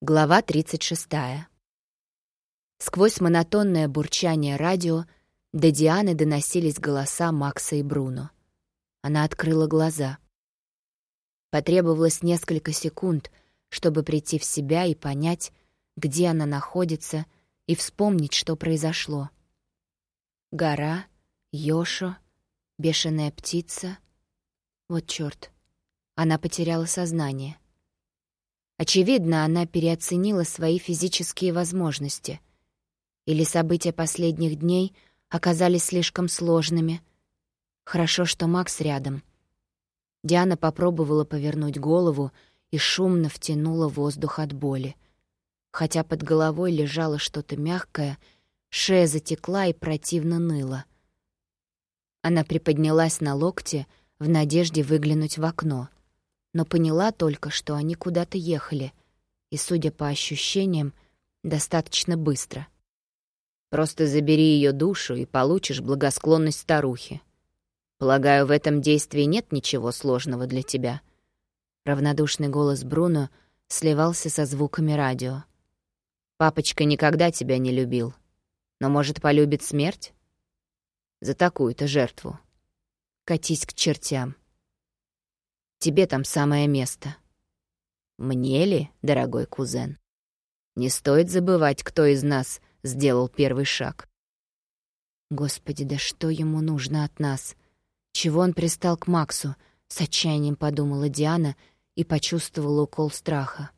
Глава 36. Сквозь монотонное бурчание радио до Дианы доносились голоса Макса и Бруно. Она открыла глаза. Потребовалось несколько секунд, чтобы прийти в себя и понять, где она находится, и вспомнить, что произошло. Гора, Йошо, бешеная птица. Вот чёрт. Она потеряла сознание — Очевидно, она переоценила свои физические возможности. Или события последних дней оказались слишком сложными. Хорошо, что Макс рядом. Диана попробовала повернуть голову и шумно втянула воздух от боли. Хотя под головой лежало что-то мягкое, шея затекла и противно ныла. Она приподнялась на локте в надежде выглянуть в окно — но поняла только, что они куда-то ехали, и, судя по ощущениям, достаточно быстро. «Просто забери ее душу и получишь благосклонность старухи. Полагаю, в этом действии нет ничего сложного для тебя». Равнодушный голос Бруно сливался со звуками радио. «Папочка никогда тебя не любил, но, может, полюбит смерть? За такую-то жертву. Катись к чертям». Тебе там самое место. Мне ли, дорогой кузен? Не стоит забывать, кто из нас сделал первый шаг. Господи, да что ему нужно от нас? Чего он пристал к Максу? С отчаянием подумала Диана и почувствовала укол страха.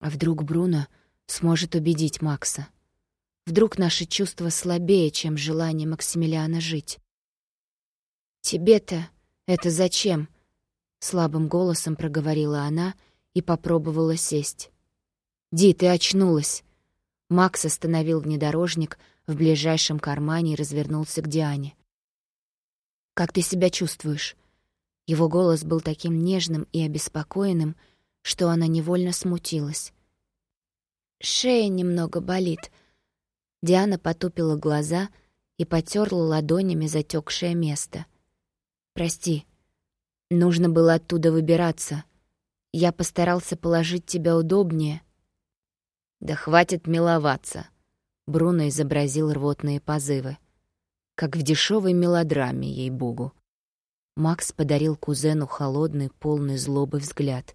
А вдруг Бруно сможет убедить Макса? Вдруг наши чувства слабее, чем желание Максимилиана жить? «Тебе-то это зачем?» Слабым голосом проговорила она и попробовала сесть. «Ди, ты очнулась!» Макс остановил внедорожник в ближайшем кармане и развернулся к Диане. «Как ты себя чувствуешь?» Его голос был таким нежным и обеспокоенным, что она невольно смутилась. «Шея немного болит». Диана потупила глаза и потерла ладонями затекшее место. «Прости, Нужно было оттуда выбираться. Я постарался положить тебя удобнее. Да хватит миловаться. Бруно изобразил рвотные позывы. Как в дешевой мелодраме, ей-богу. Макс подарил кузену холодный, полный злобы взгляд.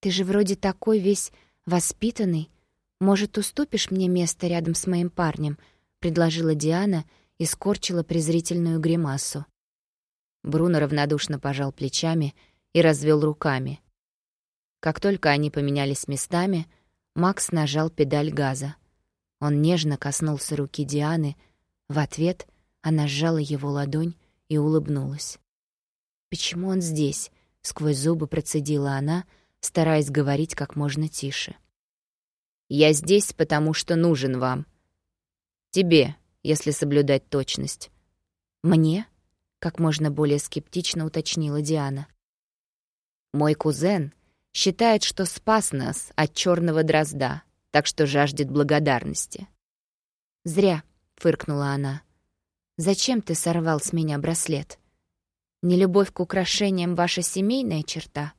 «Ты же вроде такой весь воспитанный. Может, уступишь мне место рядом с моим парнем?» — предложила Диана и скорчила презрительную гримасу. Бруно равнодушно пожал плечами и развел руками. Как только они поменялись местами, Макс нажал педаль газа. Он нежно коснулся руки Дианы. В ответ она сжала его ладонь и улыбнулась. «Почему он здесь?» — сквозь зубы процедила она, стараясь говорить как можно тише. «Я здесь, потому что нужен вам. Тебе, если соблюдать точность». «Мне?» Как можно более скептично уточнила Диана. Мой кузен считает, что спас нас от черного дрозда, так что жаждет благодарности. Зря, фыркнула она. Зачем ты сорвал с меня браслет? Нелюбовь к украшениям ваша семейная черта?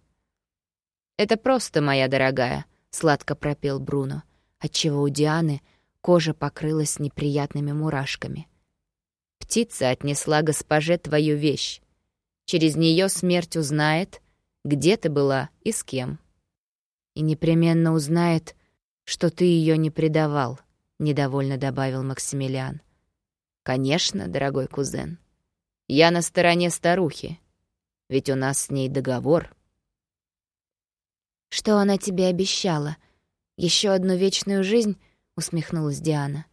Это просто, моя дорогая, сладко пропел Бруно, отчего у Дианы кожа покрылась неприятными мурашками. Птица отнесла госпоже твою вещь. Через нее смерть узнает, где ты была и с кем. И непременно узнает, что ты ее не предавал, недовольно добавил Максимилиан. Конечно, дорогой кузен. Я на стороне старухи, ведь у нас с ней договор. Что она тебе обещала? Еще одну вечную жизнь? усмехнулась Диана.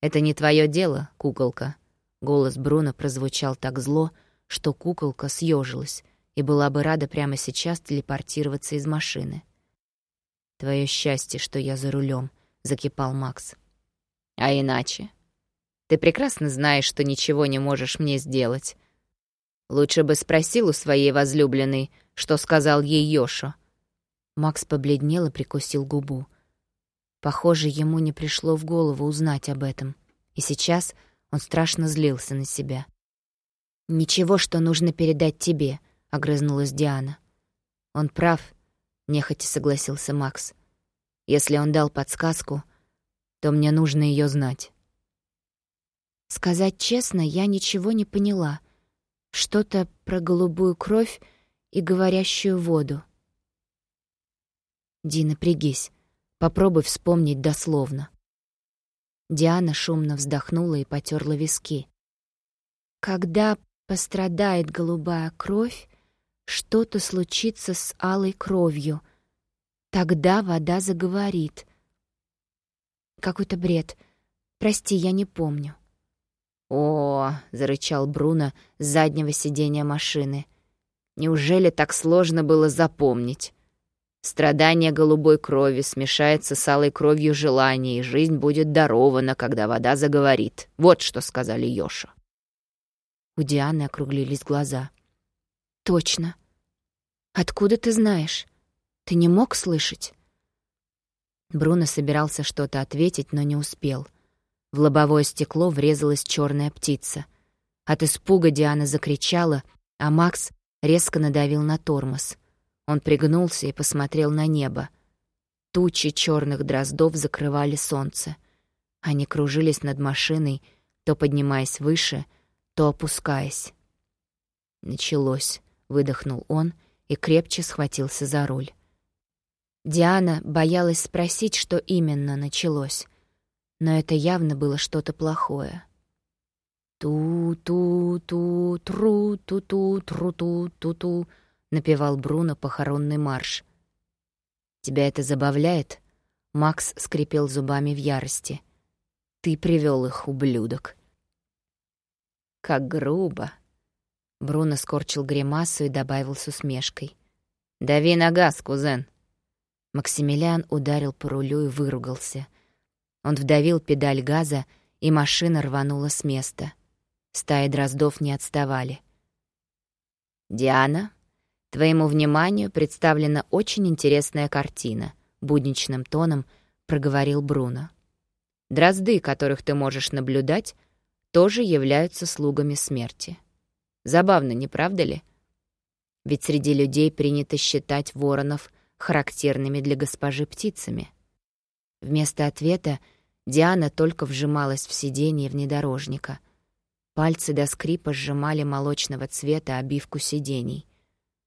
Это не твое дело, куколка, Голос Бруно прозвучал так зло, что куколка съежилась и была бы рада прямо сейчас телепортироваться из машины. «Твое счастье, что я за рулем, закипал Макс. «А иначе? Ты прекрасно знаешь, что ничего не можешь мне сделать. Лучше бы спросил у своей возлюбленной, что сказал ей Йошо». Макс побледнел и прикусил губу. Похоже, ему не пришло в голову узнать об этом. И сейчас он страшно злился на себя. «Ничего, что нужно передать тебе», — огрызнулась Диана. «Он прав. — нехотя согласился Макс. «Если он дал подсказку, то мне нужно ее знать». Сказать честно, я ничего не поняла. Что-то про голубую кровь и говорящую воду. Ди, напрягись. Попробуй вспомнить дословно. Диана шумно вздохнула и потерла виски. Когда пострадает голубая кровь, что-то случится с алой кровью. Тогда вода заговорит. Какой-то бред. Прости, я не помню. «О!» — зарычал Бруно с заднего сиденья машины. «Неужели так сложно было запомнить? Страдание голубой крови смешается с алой кровью желания, и жизнь будет дарована, когда вода заговорит. Вот что сказали Йоша. У Дианы округлились глаза. «Точно. Откуда ты знаешь? Ты не мог слышать?» Бруно собирался что-то ответить, но не успел. В лобовое стекло врезалась черная птица. От испуга Диана закричала, а Макс резко надавил на тормоз. Он пригнулся и посмотрел на небо. Тучи черных дроздов закрывали солнце. Они кружились над машиной, то поднимаясь выше, то опускаясь. «Началось», — выдохнул он и крепче схватился за руль. Диана боялась спросить, что именно началось, но это явно было что-то плохое. «Ту-ту-ту-тру-ту-ту-тру-ту-ту-ту», напевал Бруно похоронный марш. «Тебя это забавляет?» Макс скрипел зубами в ярости. «Ты привел их, ублюдок!» «Как грубо!» Бруно скорчил гримасу и добавил с усмешкой. «Дави на газ, кузен!» Максимилиан ударил по рулю и выругался. Он вдавил педаль газа, и машина рванула с места. Стаи дроздов не отставали. «Диана?» Твоему вниманию представлена очень интересная картина, будничным тоном проговорил Бруно. Дрозды, которых ты можешь наблюдать, тоже являются слугами смерти. Забавно, не правда ли? Ведь среди людей принято считать воронов характерными для госпожи птицами. Вместо ответа Диана только вжималась в сиденье внедорожника. Пальцы до скрипа сжимали молочного цвета обивку сидений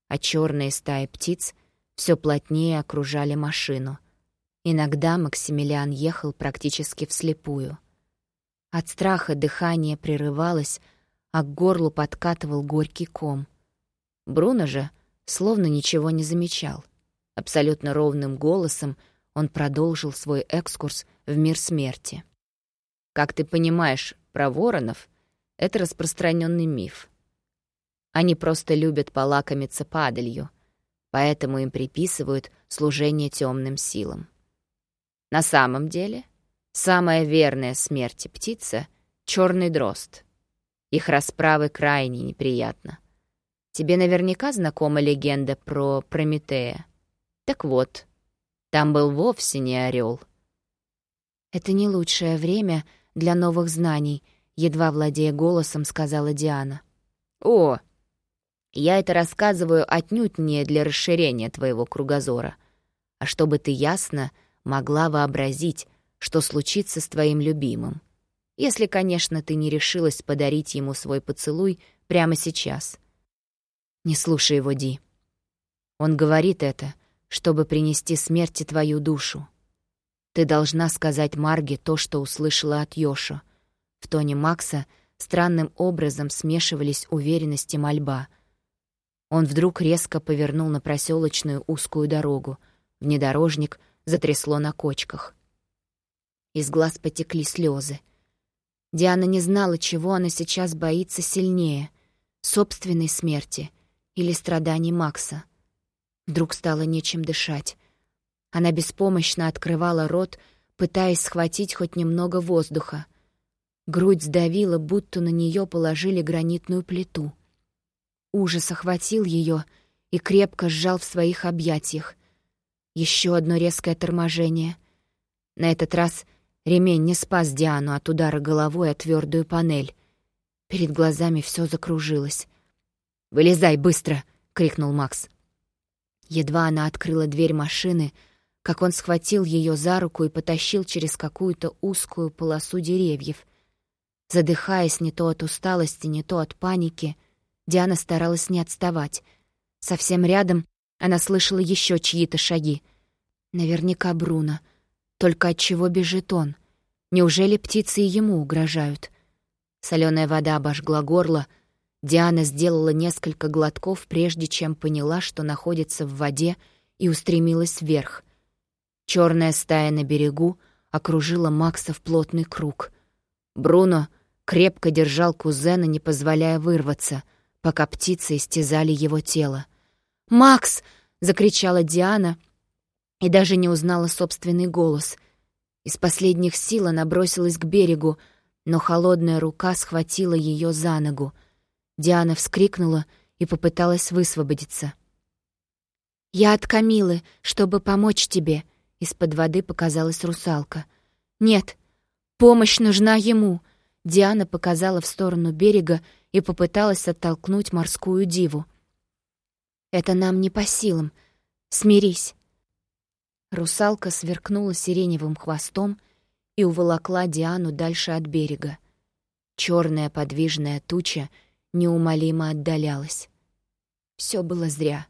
а черные стаи птиц все плотнее окружали машину. Иногда Максимилиан ехал практически вслепую. От страха дыхание прерывалось, а к горлу подкатывал горький ком. Бруно же словно ничего не замечал. Абсолютно ровным голосом он продолжил свой экскурс в мир смерти. Как ты понимаешь, про воронов — это распространенный миф — они просто любят полакомиться падалью, поэтому им приписывают служение темным силам. На самом деле, самая верная смерти птица — черный дрозд. Их расправы крайне неприятно. Тебе наверняка знакома легенда про Прометея. Так вот, там был вовсе не орел. «Это не лучшее время для новых знаний», — едва владея голосом, сказала Диана. «О, я это рассказываю отнюдь не для расширения твоего кругозора, а чтобы ты ясно могла вообразить, что случится с твоим любимым. Если, конечно, ты не решилась подарить ему свой поцелуй прямо сейчас. Не слушай его, Ди. Он говорит это, чтобы принести смерти твою душу. Ты должна сказать Марге то, что услышала от Йошо. В тоне Макса странным образом смешивались уверенность и мольба — он вдруг резко повернул на проселочную узкую дорогу. Внедорожник затрясло на кочках. Из глаз потекли слезы. Диана не знала, чего она сейчас боится сильнее — собственной смерти или страданий Макса. Вдруг стало нечем дышать. Она беспомощно открывала рот, пытаясь схватить хоть немного воздуха. Грудь сдавила, будто на нее положили гранитную плиту — Ужас охватил ее и крепко сжал в своих объятиях. Еще одно резкое торможение. На этот раз ремень не спас Диану от удара головой о твердую панель. Перед глазами все закружилось. «Вылезай быстро!» — крикнул Макс. Едва она открыла дверь машины, как он схватил ее за руку и потащил через какую-то узкую полосу деревьев. Задыхаясь не то от усталости, не то от паники, Диана старалась не отставать. Совсем рядом она слышала еще чьи-то шаги. Наверняка Бруно. Только от чего бежит он? Неужели птицы ему угрожают? Соленая вода обожгла горло. Диана сделала несколько глотков, прежде чем поняла, что находится в воде, и устремилась вверх. Черная стая на берегу окружила Макса в плотный круг. Бруно крепко держал кузена, не позволяя вырваться, пока птицы истязали его тело. «Макс!» — закричала Диана и даже не узнала собственный голос. Из последних сил она бросилась к берегу, но холодная рука схватила ее за ногу. Диана вскрикнула и попыталась высвободиться. «Я от Камилы, чтобы помочь тебе», из-под воды показалась русалка. «Нет, помощь нужна ему!» Диана показала в сторону берега и попыталась оттолкнуть морскую диву. «Это нам не по силам. Смирись!» Русалка сверкнула сиреневым хвостом и уволокла Диану дальше от берега. Черная подвижная туча неумолимо отдалялась. Все было зря.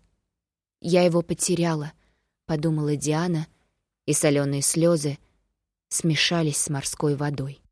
«Я его потеряла», — подумала Диана — и соленые слезы смешались с морской водой.